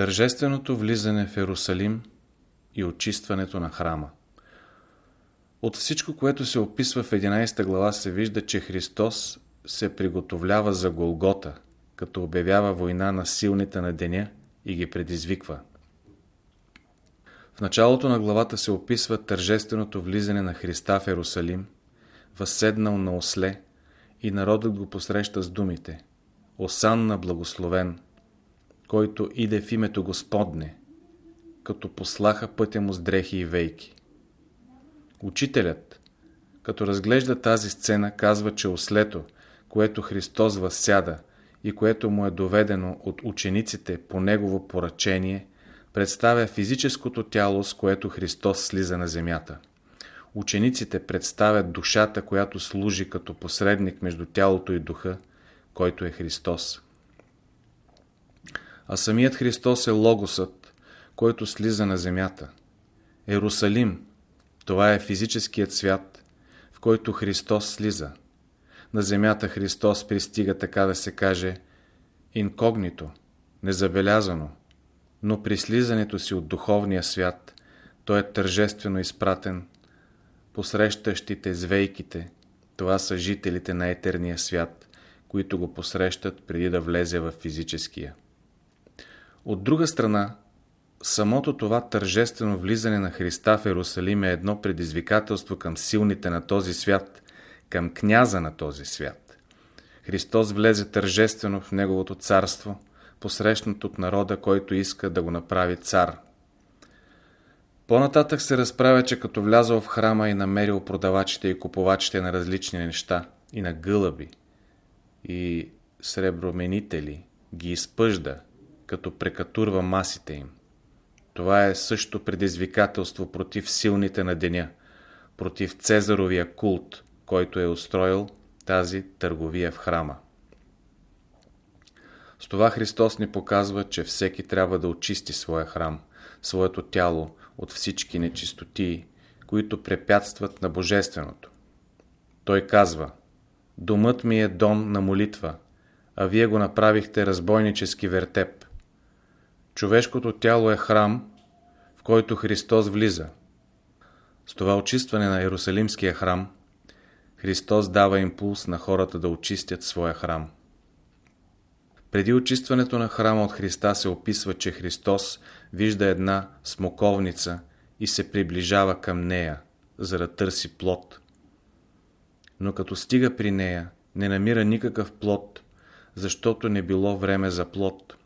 Тържественото влизане в Ерусалим и очистването на храма От всичко, което се описва в 11 глава, се вижда, че Христос се приготовлява за Голгота, като обявява война на силните на деня и ги предизвиква. В началото на главата се описва тържественото влизане на Христа в Ерусалим, възседнал на осле, и народът го посреща с думите Осанна благословен, който иде в името Господне, като послаха пътя му с дрехи и вейки. Учителят, като разглежда тази сцена, казва, че ослето, което Христос възсяда и което му е доведено от учениците по негово поръчение, представя физическото тяло, с което Христос слиза на земята. Учениците представят душата, която служи като посредник между тялото и духа, който е Христос. А самият Христос е Логосът, който слиза на земята. Ерусалим, това е физическият свят, в който Христос слиза. На земята Христос пристига, така да се каже, инкогнито, незабелязано, но при слизането си от духовния свят, той е тържествено изпратен посрещащите звейките, това са жителите на етерния свят, които го посрещат преди да влезе в физическия. От друга страна, самото това тържествено влизане на Христа в Иерусалим е едно предизвикателство към силните на този свят, към княза на този свят. Христос влезе тържествено в Неговото царство, посрещнат от народа, който иска да го направи цар – по-нататък се разправя, че като влязъл в храма и намерил продавачите и купувачите на различни неща, и на гълъби, и среброменители, ги изпъжда, като прекатурва масите им. Това е също предизвикателство против силните на деня, против Цезаровия култ, който е устроил тази търговия в храма. С това Христос ни показва, че всеки трябва да очисти своя храм, своето тяло, от всички нечистоти, които препятстват на Божественото. Той казва, Домът ми е дом на молитва, а вие го направихте разбойнически вертеп. Човешкото тяло е храм, в който Христос влиза. С това очистване на Иерусалимския храм, Христос дава импулс на хората да очистят своя храм. Преди очистването на храма от Христа се описва, че Христос вижда една смоковница и се приближава към нея, за да търси плод. Но като стига при нея, не намира никакъв плод, защото не било време за плод.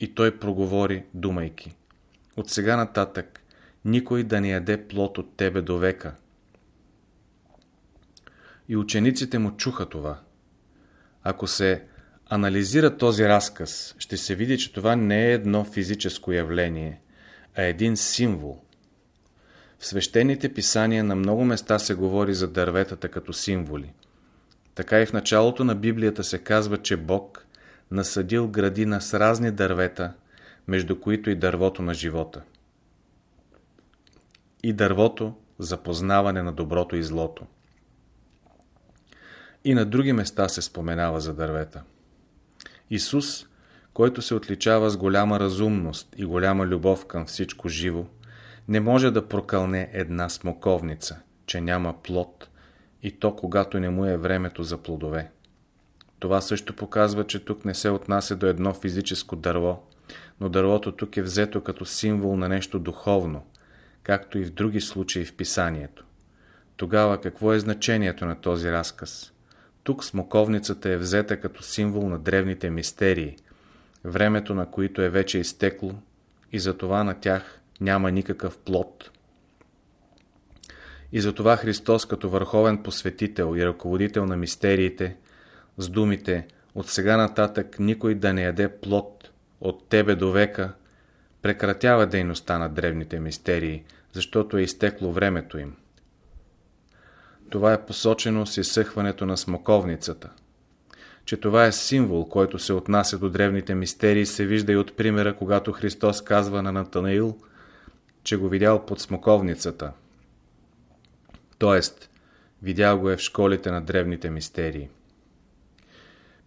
И той проговори, думайки. От сега нататък никой да не яде плод от тебе до века. И учениците му чуха това. Ако се анализира този разказ, ще се види, че това не е едно физическо явление, а един символ. В свещените писания на много места се говори за дърветата като символи. Така и в началото на Библията се казва, че Бог насъдил градина с разни дървета, между които и дървото на живота. И дървото за познаване на доброто и злото. И на други места се споменава за дървета. Исус, който се отличава с голяма разумност и голяма любов към всичко живо, не може да прокълне една смоковница, че няма плод, и то когато не му е времето за плодове. Това също показва, че тук не се отнася до едно физическо дърво, но дървото тук е взето като символ на нещо духовно, както и в други случаи в писанието. Тогава какво е значението на този разказ? Тук смоковницата е взета като символ на древните мистерии, времето на които е вече изтекло и затова на тях няма никакъв плод. И затова Христос като върховен посветител и ръководител на мистериите с думите от сега нататък никой да не яде плод от тебе до века, прекратява дейността на древните мистерии, защото е изтекло времето им. Това е посочено с изсъхването на смоковницата. Че това е символ, който се отнася до древните мистерии, се вижда и от примера, когато Христос казва на Натанаил, че го видял под смоковницата. Тоест, видял го е в школите на древните мистерии.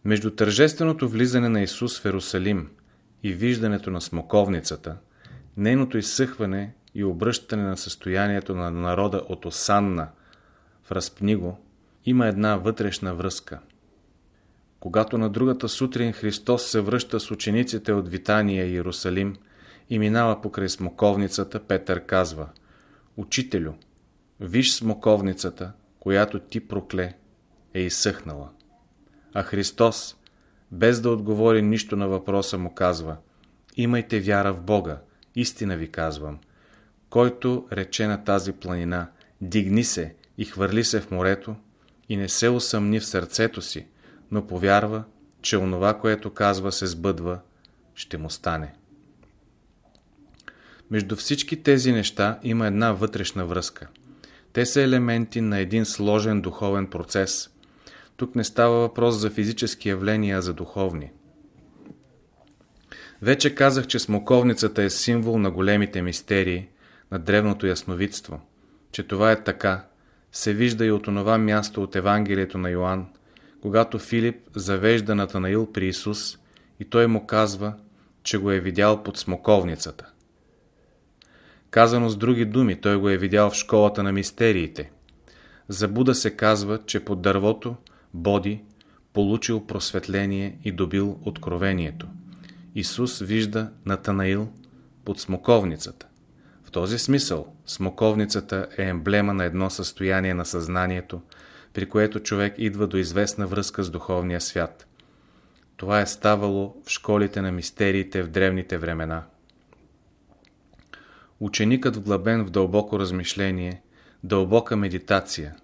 Между тържественото влизане на Исус в Ерусалим и виждането на смоковницата, нейното изсъхване и обръщане на състоянието на народа от осанна в разпниго, има една вътрешна връзка. Когато на другата сутрин Христос се връща с учениците от Витания и Иерусалим и минава покрай смоковницата, Петър казва Учителю, виж смоковницата, която ти прокле, е изсъхнала. А Христос, без да отговори нищо на въпроса му казва Имайте вяра в Бога, истина ви казвам. Който рече на тази планина, дигни се и хвърли се в морето, и не се усъмни в сърцето си, но повярва, че онова, което казва, се сбъдва, ще му стане. Между всички тези неща има една вътрешна връзка. Те са елементи на един сложен духовен процес. Тук не става въпрос за физически явления, а за духовни. Вече казах, че смоковницата е символ на големите мистерии, на древното ясновидство. Че това е така, се вижда и от онова място от Евангелието на Йоанн, когато Филип завежда Натанаил при Исус и той му казва, че го е видял под смоковницата. Казано с други думи, той го е видял в школата на мистериите. За Буда се казва, че под дървото Боди получил просветление и добил откровението. Исус вижда Натанаил под смоковницата. В този смисъл смоковницата е емблема на едно състояние на съзнанието, при което човек идва до известна връзка с духовния свят. Това е ставало в школите на мистериите в древните времена. Ученикът вглъбен в дълбоко размишление, дълбока медитация,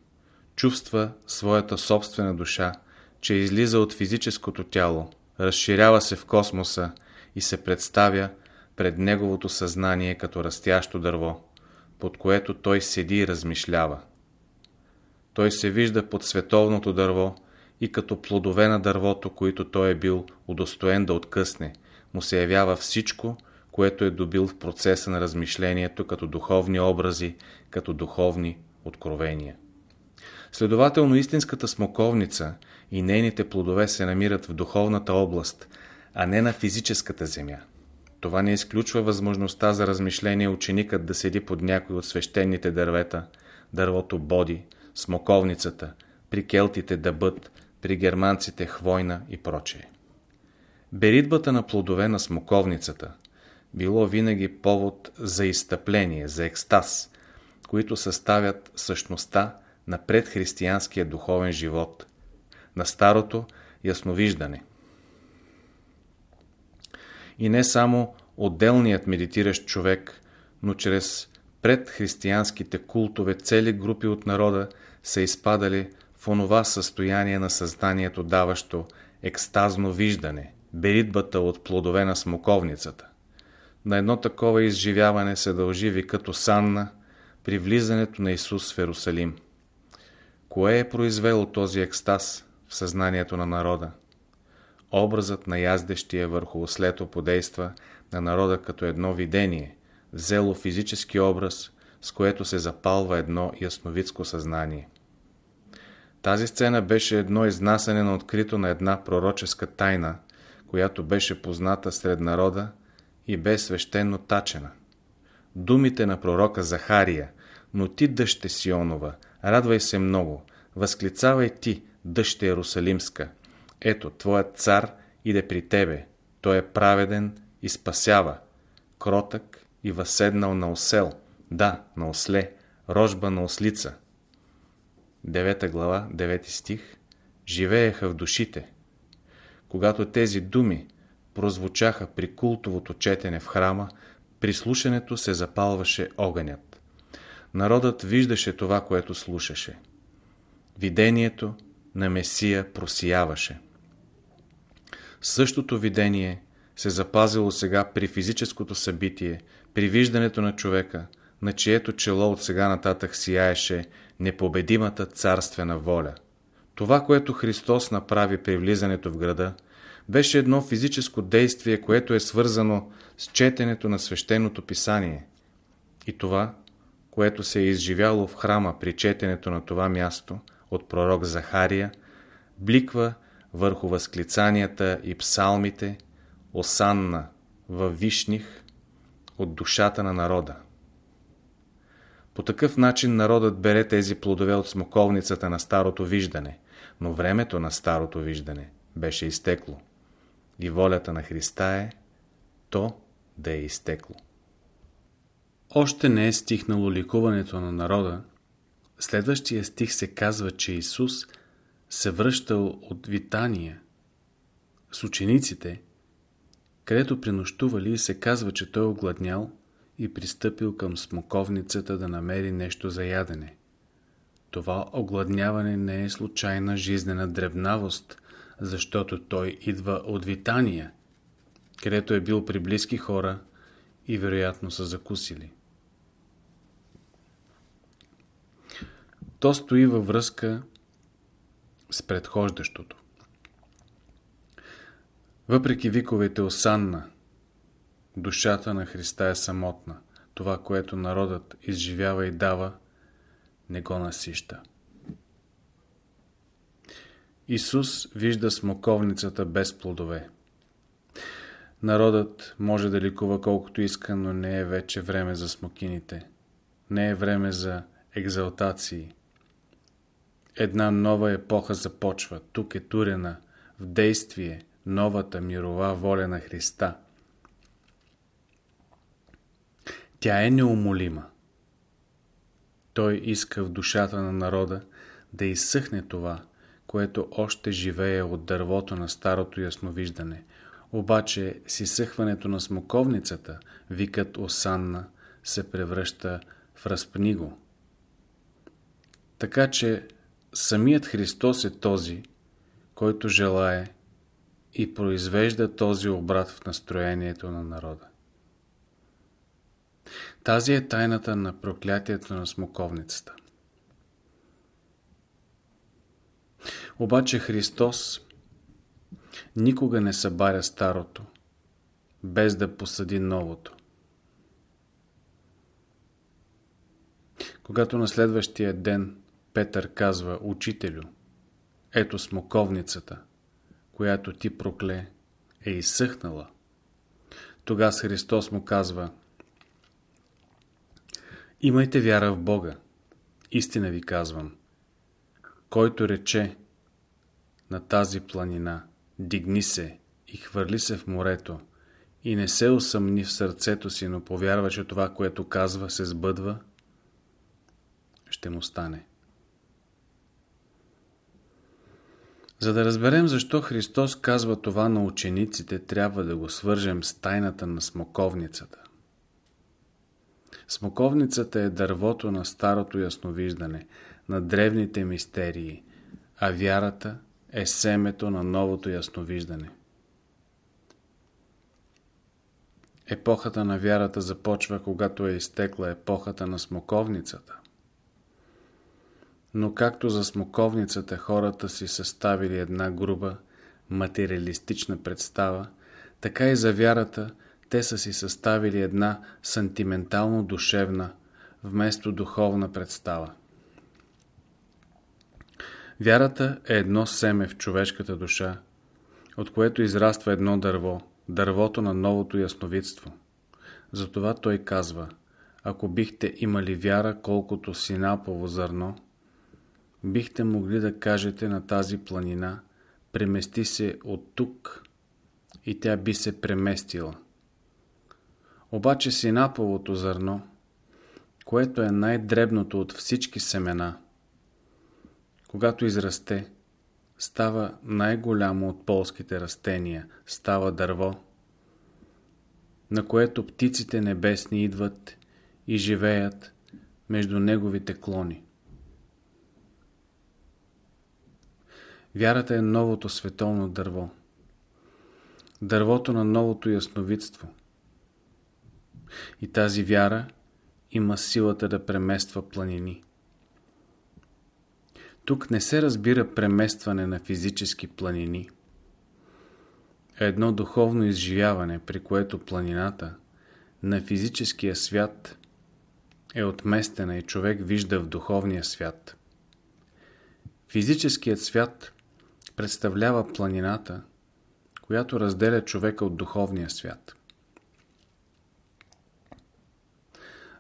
чувства своята собствена душа, че излиза от физическото тяло, разширява се в космоса и се представя пред неговото съзнание като растящо дърво, под което той седи и размишлява. Той се вижда под световното дърво и като плодове на дървото, които той е бил удостоен да откъсне, му се явява всичко, което е добил в процеса на размишлението като духовни образи, като духовни откровения. Следователно истинската смоковница и нейните плодове се намират в духовната област, а не на физическата земя. Това не изключва възможността за размишление ученикът да седи под някой от свещените дървета, дървото Боди, смоковницата, при келтите дъбът, при германците хвойна и прочее. Беритбата на плодове на смоковницата било винаги повод за изтъпление, за екстаз, които съставят същността на предхристиянския духовен живот, на старото ясновиждане. И не само отделният медитиращ човек, но чрез предхристиянските култове цели групи от народа са изпадали в онова състояние на съзнанието, даващо екстазно виждане, беритбата от плодове на смоковницата. На едно такова изживяване се дължи викато Санна при влизането на Исус в Ерусалим. Кое е произвело този екстаз в съзнанието на народа? Образът на яздещия върху ослето подейства на народа като едно видение, взело физически образ, с което се запалва едно ясновидско съзнание. Тази сцена беше едно изнасяне на открито на една пророческа тайна, която беше позната сред народа и бе свещено тачена. Думите на пророка Захария, но ти дъще Сионова, радвай се много, възклицавай ти, дъще Иерусалимска. Ето, твоят цар иде при тебе, той е праведен и спасява, кротък и възседнал на осел, да, на осле, рожба на ослица. 9 глава, 9 стих Живееха в душите. Когато тези думи прозвучаха при култовото четене в храма, при слушането се запалваше огънят. Народът виждаше това, което слушаше. Видението на Месия просияваше. Същото видение се запазило сега при физическото събитие, при виждането на човека, на чието чело от сега нататък сияеше непобедимата царствена воля. Това, което Христос направи при влизането в града, беше едно физическо действие, което е свързано с четенето на свещеното писание. И това, което се е изживяло в храма при четенето на това място от пророк Захария, бликва върху възклицанията и псалмите Осанна, във вишних от душата на народа. По такъв начин народът бере тези плодове от смоковницата на старото виждане, но времето на старото виждане беше изтекло. И волята на Христа е то да е изтекло. Още не е стихнало ликуването на народа. Следващия стих се казва, че Исус се връщал от Витания с учениците, където принощували и се казва, че той огладнял и пристъпил към смоковницата да намери нещо за ядене. Това огладняване не е случайна жизнена древнавост, защото той идва от Витания, където е бил при близки хора и вероятно са закусили. То стои във връзка с предхождащото. Въпреки виковете Осанна, душата на Христа е самотна. Това, което народът изживява и дава, не го насища. Исус вижда смоковницата без плодове. Народът може да ликува колкото иска, но не е вече време за смокините. Не е време за екзалтации. Една нова епоха започва. Тук е турена в действие новата мирова воля на Христа. Тя е неумолима. Той иска в душата на народа да изсъхне това, което още живее от дървото на старото ясновиждане. Обаче с изсъхването на смоковницата, викът Осанна се превръща в разпниго. Така че самият Христос е този, който желае и произвежда този обрат в настроението на народа. Тази е тайната на проклятието на смоковницата. Обаче Христос никога не събаря старото, без да посади новото. Когато на следващия ден Петър казва Учителю, ето смоковницата, която ти прокле, е изсъхнала, тогава Христос му казва Имайте вяра в Бога. Истина ви казвам. Който рече на тази планина, дигни се и хвърли се в морето, и не се усъмни в сърцето си, но повярва, че това, което казва, се сбъдва, ще му стане. За да разберем защо Христос казва това на учениците, трябва да го свържем с тайната на смоковницата. Смоковницата е дървото на старото ясновиждане, на древните мистерии, а вярата е семето на новото ясновиждане. Епохата на вярата започва, когато е изтекла епохата на смоковницата. Но както за смоковницата хората си съставили една груба материалистична представа, така и за вярата те са си съставили една сантиментално-душевна, вместо духовна представа. Вярата е едно семе в човешката душа, от което израства едно дърво, дървото на новото ясновидство. Затова той казва, ако бихте имали вяра колкото синапово зърно, бихте могли да кажете на тази планина, премести се от тук и тя би се преместила. Обаче синаповото зърно, което е най-дребното от всички семена, когато израсте, става най-голямо от полските растения, става дърво, на което птиците небесни идват и живеят между неговите клони. Вярата е новото световно дърво. Дървото на новото ясновидство. И тази вяра има силата да премества планини. Тук не се разбира преместване на физически планини, а едно духовно изживяване, при което планината на физическия свят е отместена и човек вижда в духовния свят. Физическият свят представлява планината, която разделя човека от духовния свят.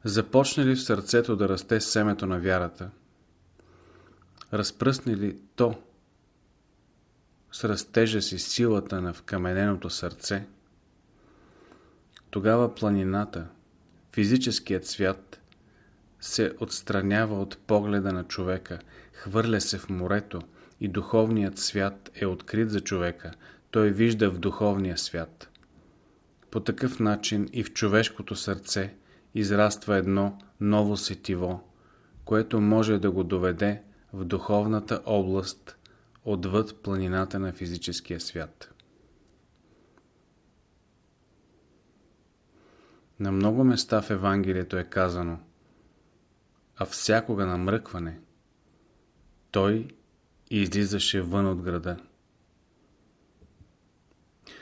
Започне ли в сърцето да расте семето на вярата, разпръсне ли то с растежа си силата на вкамененото сърце, тогава планината, физическият свят, се отстранява от погледа на човека, хвърля се в морето – и духовният свят е открит за човека. Той вижда в духовния свят. По такъв начин и в човешкото сърце израства едно ново сетиво, което може да го доведе в духовната област отвъд планината на физическия свят. На много места в Евангелието е казано а всякога намръкване той излизаше вън от града.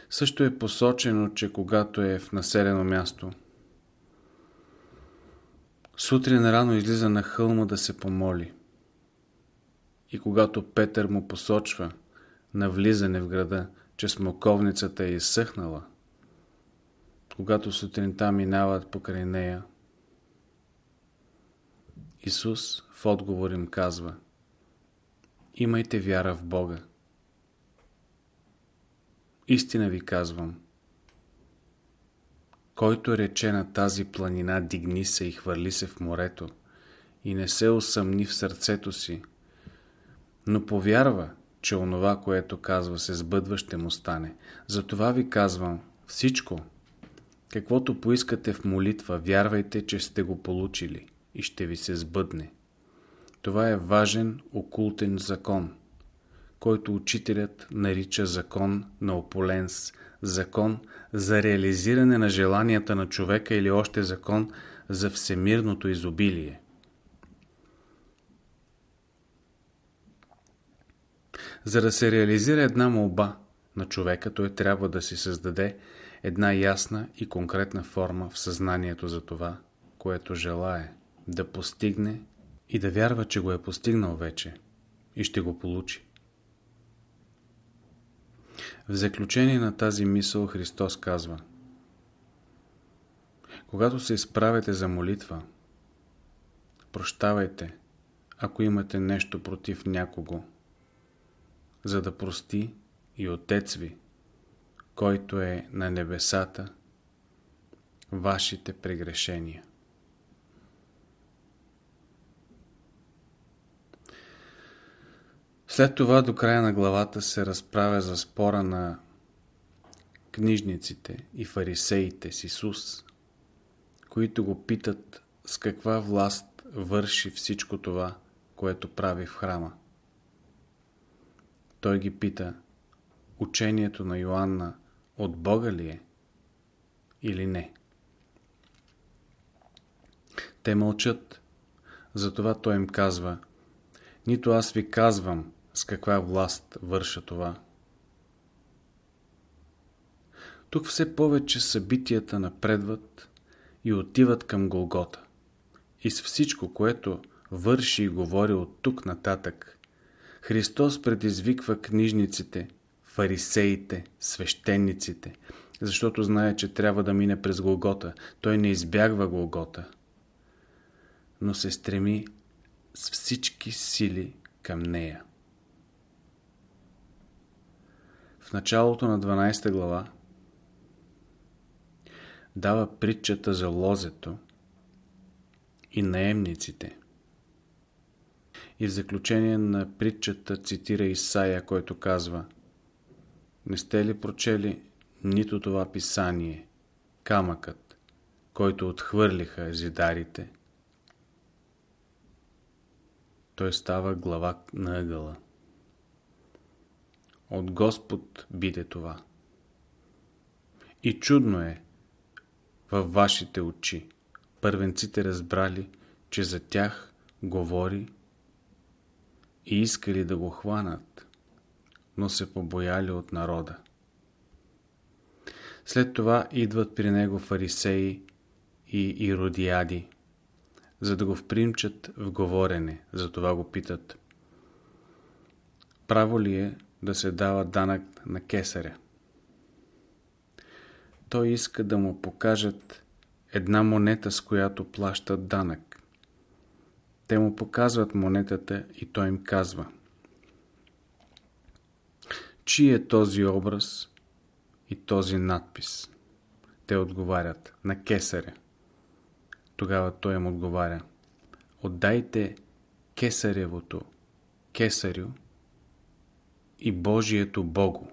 Също е посочено, че когато е в населено място, сутрин рано излиза на хълма да се помоли. И когато Петър му посочва на влизане в града, че смоковницата е изсъхнала, когато сутринта минават покрай нея, Исус в отговор им казва Имайте вяра в Бога. Истина ви казвам. Който рече на тази планина дигни се и хвърли се в морето и не се усъмни в сърцето си, но повярва, че онова, което казва се сбъдва, ще му стане. Затова ви казвам всичко, каквото поискате в молитва, вярвайте, че сте го получили и ще ви се сбъдне. Това е важен окултен закон, който учителят нарича закон на Ополенс, закон за реализиране на желанията на човека или още закон за всемирното изобилие. За да се реализира една молба на човека, той трябва да си създаде една ясна и конкретна форма в съзнанието за това, което желае да постигне и да вярва, че го е постигнал вече и ще го получи. В заключение на тази мисъл Христос казва Когато се изправите за молитва, прощавайте, ако имате нещо против някого, за да прости и Отец ви, който е на небесата, вашите прегрешения. След това до края на главата се разправя за спора на книжниците и фарисеите с Исус, които го питат с каква власт върши всичко това, което прави в храма. Той ги пита, учението на Йоанна от Бога ли е или не? Те мълчат, затова той им казва, нито аз ви казвам, с каква власт върша това. Тук все повече събитията напредват и отиват към Голгота. И с всичко, което върши и говори от тук нататък, Христос предизвиква книжниците, фарисеите, свещениците, защото знае, че трябва да мине през Голгота. Той не избягва Голгота, но се стреми с всички сили към нея. Началото на 12 глава дава притчата за лозето и наемниците. И в заключение на притчата цитира Исаия, който казва Не сте ли прочели нито това писание, камъкът, който отхвърлиха зидарите? Той става глава на ъгъла. От Господ биде това. И чудно е във вашите очи. Първенците разбрали, че за тях говори и искали да го хванат, но се побояли от народа. След това идват при него фарисеи и иродиади, за да го впримчат в говорене, за това го питат. Право ли е да се дава данък на кесаря. Той иска да му покажат една монета, с която плащат данък. Те му показват монетата и той им казва Чи е този образ и този надпис? Те отговарят на кесаря. Тогава той им отговаря Отдайте кесаревото кесарю и Божието Богу.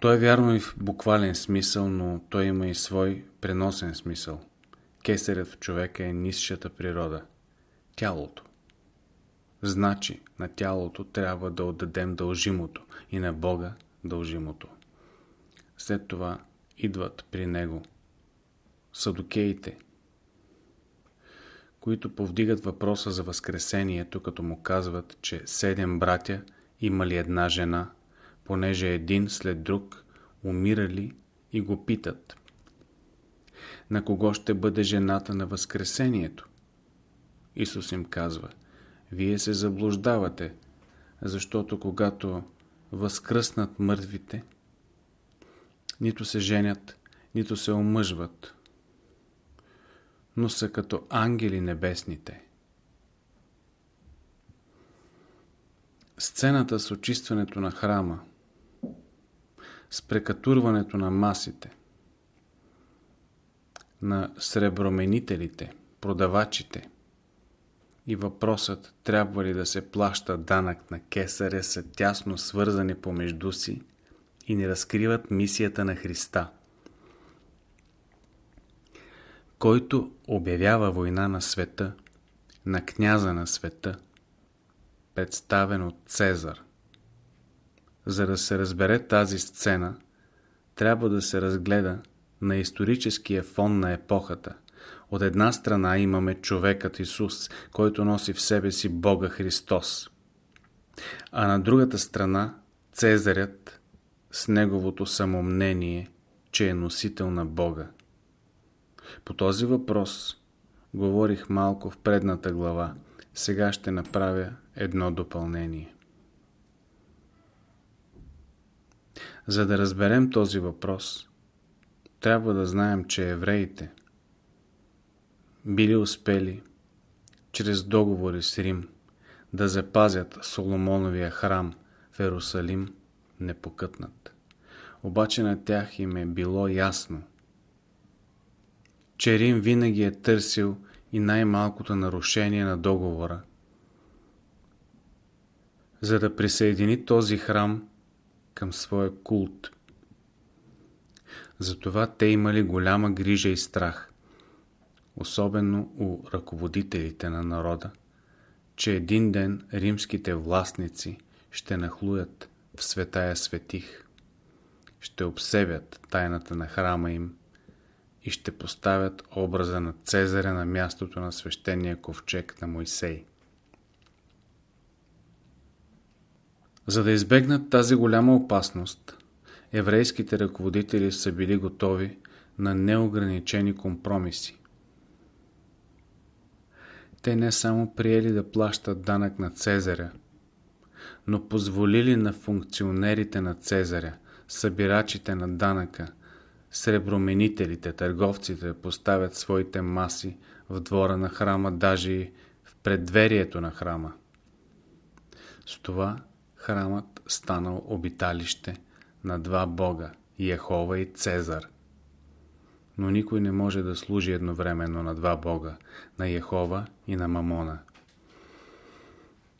Той е вярно и в буквален смисъл, но той има и свой преносен смисъл. Кесарят в човека е нисшата природа, тялото. Значи на тялото трябва да отдадем дължимото и на Бога дължимото. След това идват при него садокеите, които повдигат въпроса за Възкресението, като му казват, че седем братя имали една жена, понеже един след друг умирали и го питат. На кого ще бъде жената на Възкресението? Исус им казва, вие се заблуждавате, защото когато възкръснат мъртвите, нито се женят, нито се омъжват, но са като ангели небесните. Сцената с очистването на храма, с прекатурването на масите, на среброменителите, продавачите и въпросът трябва ли да се плаща данък на кесаря са тясно свързани помежду си и не разкриват мисията на Христа – който обявява война на света, на княза на света, представен от Цезар. За да се разбере тази сцена, трябва да се разгледа на историческия фон на епохата. От една страна имаме човекът Исус, който носи в себе си Бога Христос. А на другата страна Цезарят с неговото самомнение, че е носител на Бога. По този въпрос говорих малко в предната глава. Сега ще направя едно допълнение. За да разберем този въпрос, трябва да знаем, че евреите били успели чрез договори с Рим да запазят Соломоновия храм в Ерусалим непокътнат. Обаче на тях им е било ясно, че Рим винаги е търсил и най-малкото нарушение на договора, за да присъедини този храм към своя култ. Затова те имали голяма грижа и страх, особено у ръководителите на народа, че един ден римските властници ще нахлуят в светая светих, ще обсебят тайната на храма им и ще поставят образа на Цезаря на мястото на свещения ковчег на Мойсей. За да избегнат тази голяма опасност, еврейските ръководители са били готови на неограничени компромиси. Те не само приели да плащат данък на Цезаря, но позволили на функционерите на Цезаря, събирачите на данъка, Среброменителите, търговците поставят своите маси в двора на храма, даже и в предверието на храма. С това храмът станал обиталище на два бога – Яхова и Цезар. Но никой не може да служи едновременно на два бога – на Яхова и на Мамона.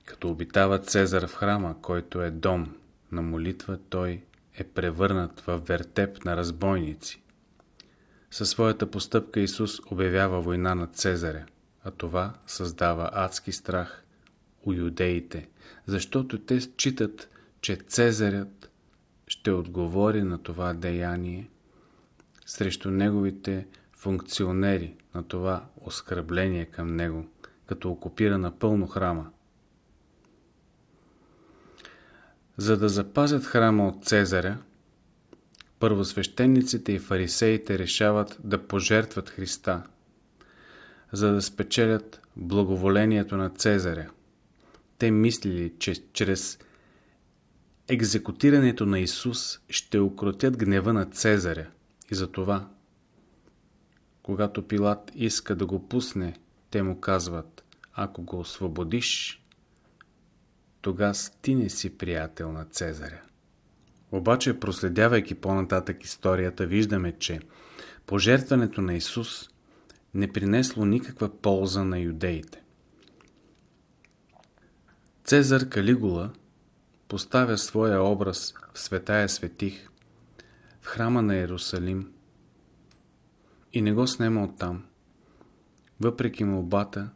Като обитава Цезар в храма, който е дом на молитва, той е превърнат в вертеп на разбойници. Със своята постъпка Исус обявява война над Цезаря, а това създава адски страх у юдеите, защото те считат, че Цезарят ще отговори на това деяние срещу неговите функционери, на това оскърбление към него, като окупира напълно храма. За да запазят храма от Цезаря, първосвещениците и фарисеите решават да пожертват Христа, за да спечелят благоволението на Цезаря. Те мислили, че чрез екзекутирането на Исус ще укротят гнева на Цезаря И затова, когато Пилат иска да го пусне, те му казват, ако го освободиш, тогава ти не си приятел на Цезаря. Обаче, проследявайки по-нататък историята, виждаме, че пожертването на Исус не принесло никаква полза на юдеите. Цезар Калигула поставя своя образ в Светая Светих в храма на Иерусалим и не го снема оттам, въпреки молбата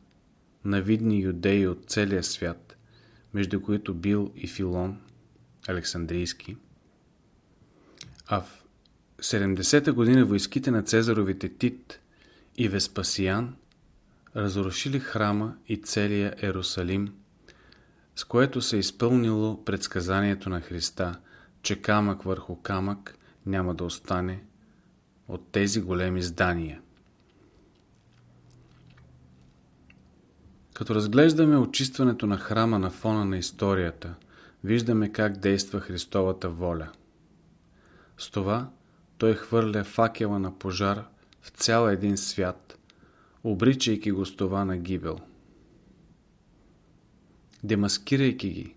на видни юдеи от целия свят, между които бил и Филон, Александрийски. А в 70-та година войските на Цезаровите Тит и Веспасиян разрушили храма и целия Ерусалим, с което се е изпълнило предсказанието на Христа, че камък върху камък няма да остане от тези големи здания. Като разглеждаме очистването на храма на фона на историята, виждаме как действа Христовата воля. С това той хвърля факела на пожар в цял един свят, обричайки го с това на гибел. Демаскирайки ги,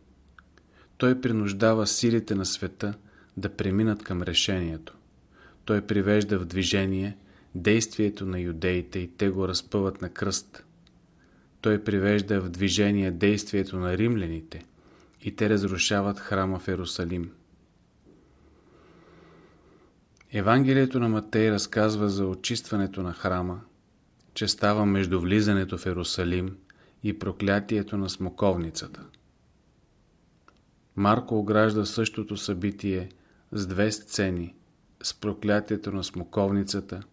той принуждава силите на света да преминат към решението. Той привежда в движение действието на юдеите и те го разпъват на кръст. Той привежда в движение действието на римляните и те разрушават храма в Ерусалим. Евангелието на Матей разказва за очистването на храма, че става между влизането в Ерусалим и проклятието на смоковницата. Марко огражда същото събитие с две сцени с проклятието на смоковницата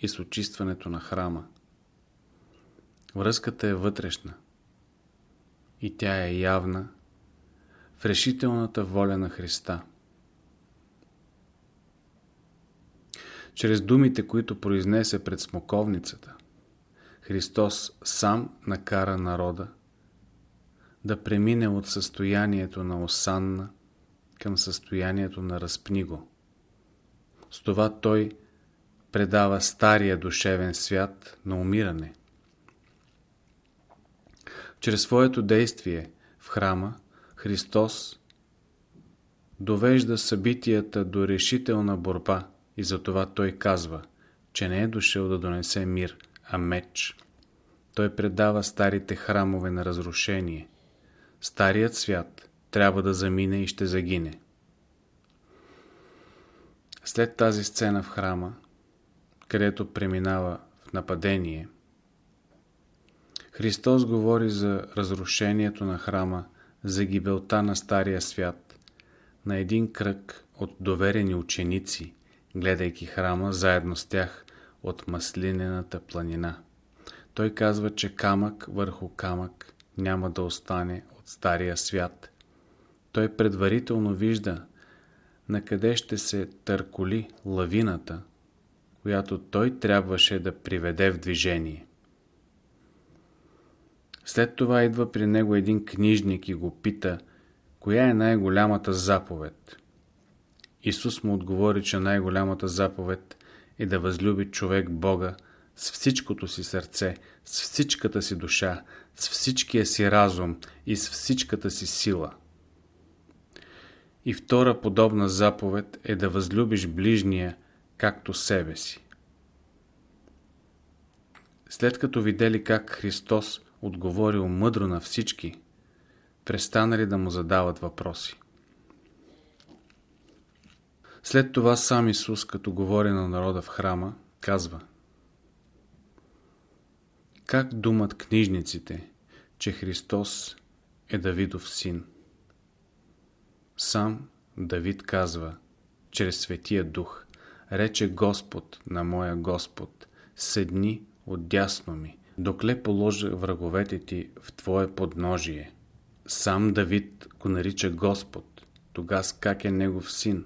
и с очистването на храма. Връзката е вътрешна и тя е явна в решителната воля на Христа. Чрез думите, които произнесе пред смоковницата, Христос сам накара народа да премине от състоянието на осанна към състоянието на разпниго. С това той предава стария душевен свят на умиране. Чрез своето действие в храма Христос довежда събитията до решителна борба и затова той казва, че не е дошъл да донесе мир, а меч. Той предава старите храмове на разрушение. Старият свят трябва да замине и ще загине. След тази сцена в храма, където преминава в нападение, Христос говори за разрушението на храма, за гибелта на Стария свят, на един кръг от доверени ученици, гледайки храма заедно с тях от маслинената планина. Той казва, че камък върху камък няма да остане от Стария свят. Той предварително вижда на къде ще се търколи лавината, която той трябваше да приведе в движение. След това идва при него един книжник и го пита, коя е най-голямата заповед. Исус му отговори, че най-голямата заповед е да възлюби човек Бога с всичкото си сърце, с всичката си душа, с всичкия си разум и с всичката си сила. И втора подобна заповед е да възлюбиш ближния както себе си. След като видели как Христос отговорил мъдро на всички, престанали да му задават въпроси. След това сам Исус, като говори на народа в храма, казва Как думат книжниците, че Христос е Давидов син? Сам Давид казва, чрез Светия Дух, рече Господ на моя Господ, седни отдясно ми, докле положа враговете ти в Твое подножие. Сам Давид го нарича Господ, тогас как е Негов син?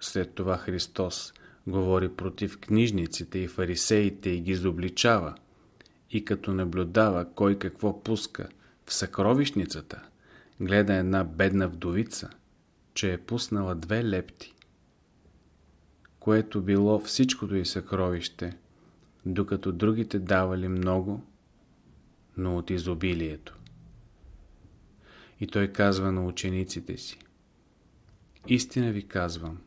След това Христос говори против книжниците и фарисеите и ги изобличава. И като наблюдава кой какво пуска в съкровищницата, гледа една бедна вдовица, че е пуснала две лепти. което било всичкото и съкровище, докато другите давали много, но от изобилието. И той казва на учениците си, Истина ви казвам,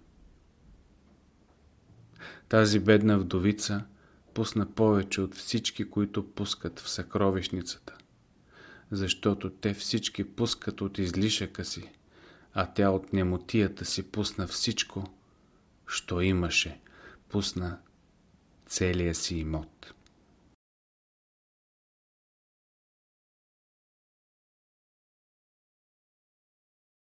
тази бедна вдовица пусна повече от всички, които пускат в съкровищницата, защото те всички пускат от излишъка си, а тя от немотията си пусна всичко, що имаше, пусна целия си имот.